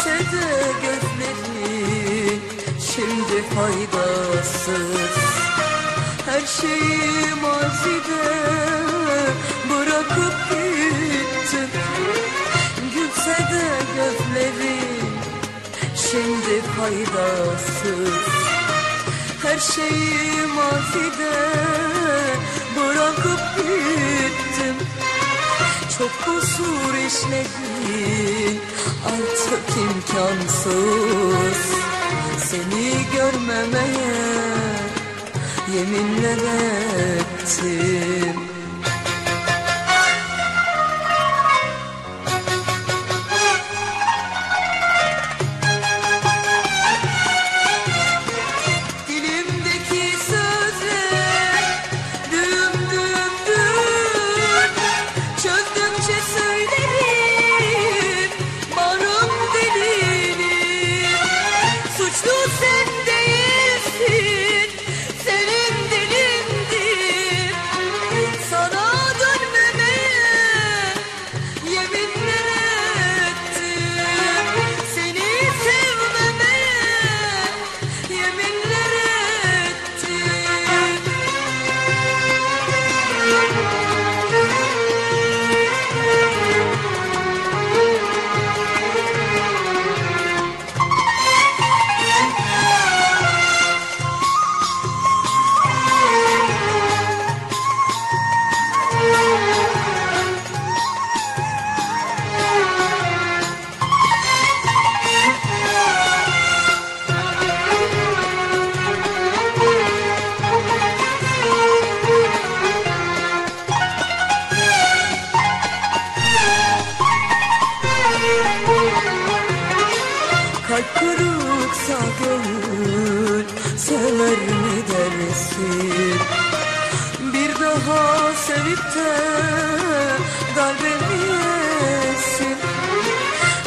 düşse de şimdi faydasız. Her şeyi mazide bırakıp gittin Gülse de gözleri şimdi faydasız. Her şeyi mazide bırakıp gittim çok kusur işledin. Artık imkansız. Seni görmemeye yeminler ettim which you say gönül sever mi dersin? Bir daha sevip de kalbimi yesin?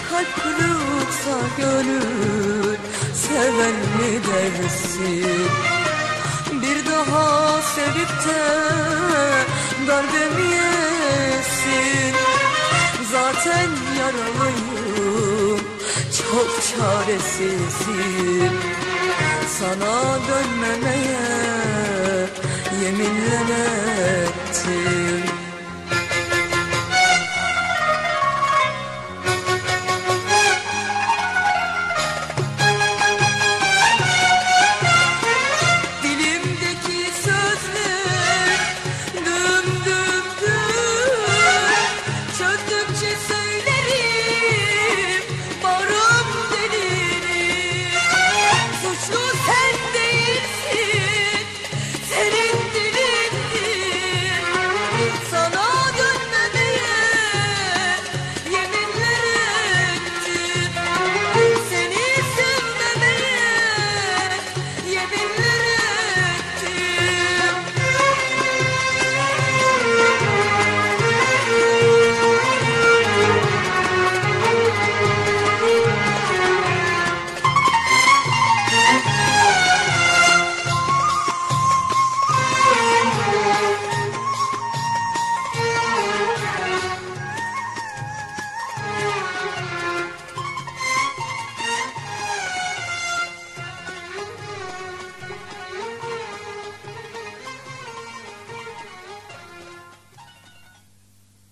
Kalp kırıksa gönül sever mi dersin? Bir daha sevip de kalbimi yesin? Zaten yaralıyım çok çaresizim. Sana dönmemeye yeminler ettim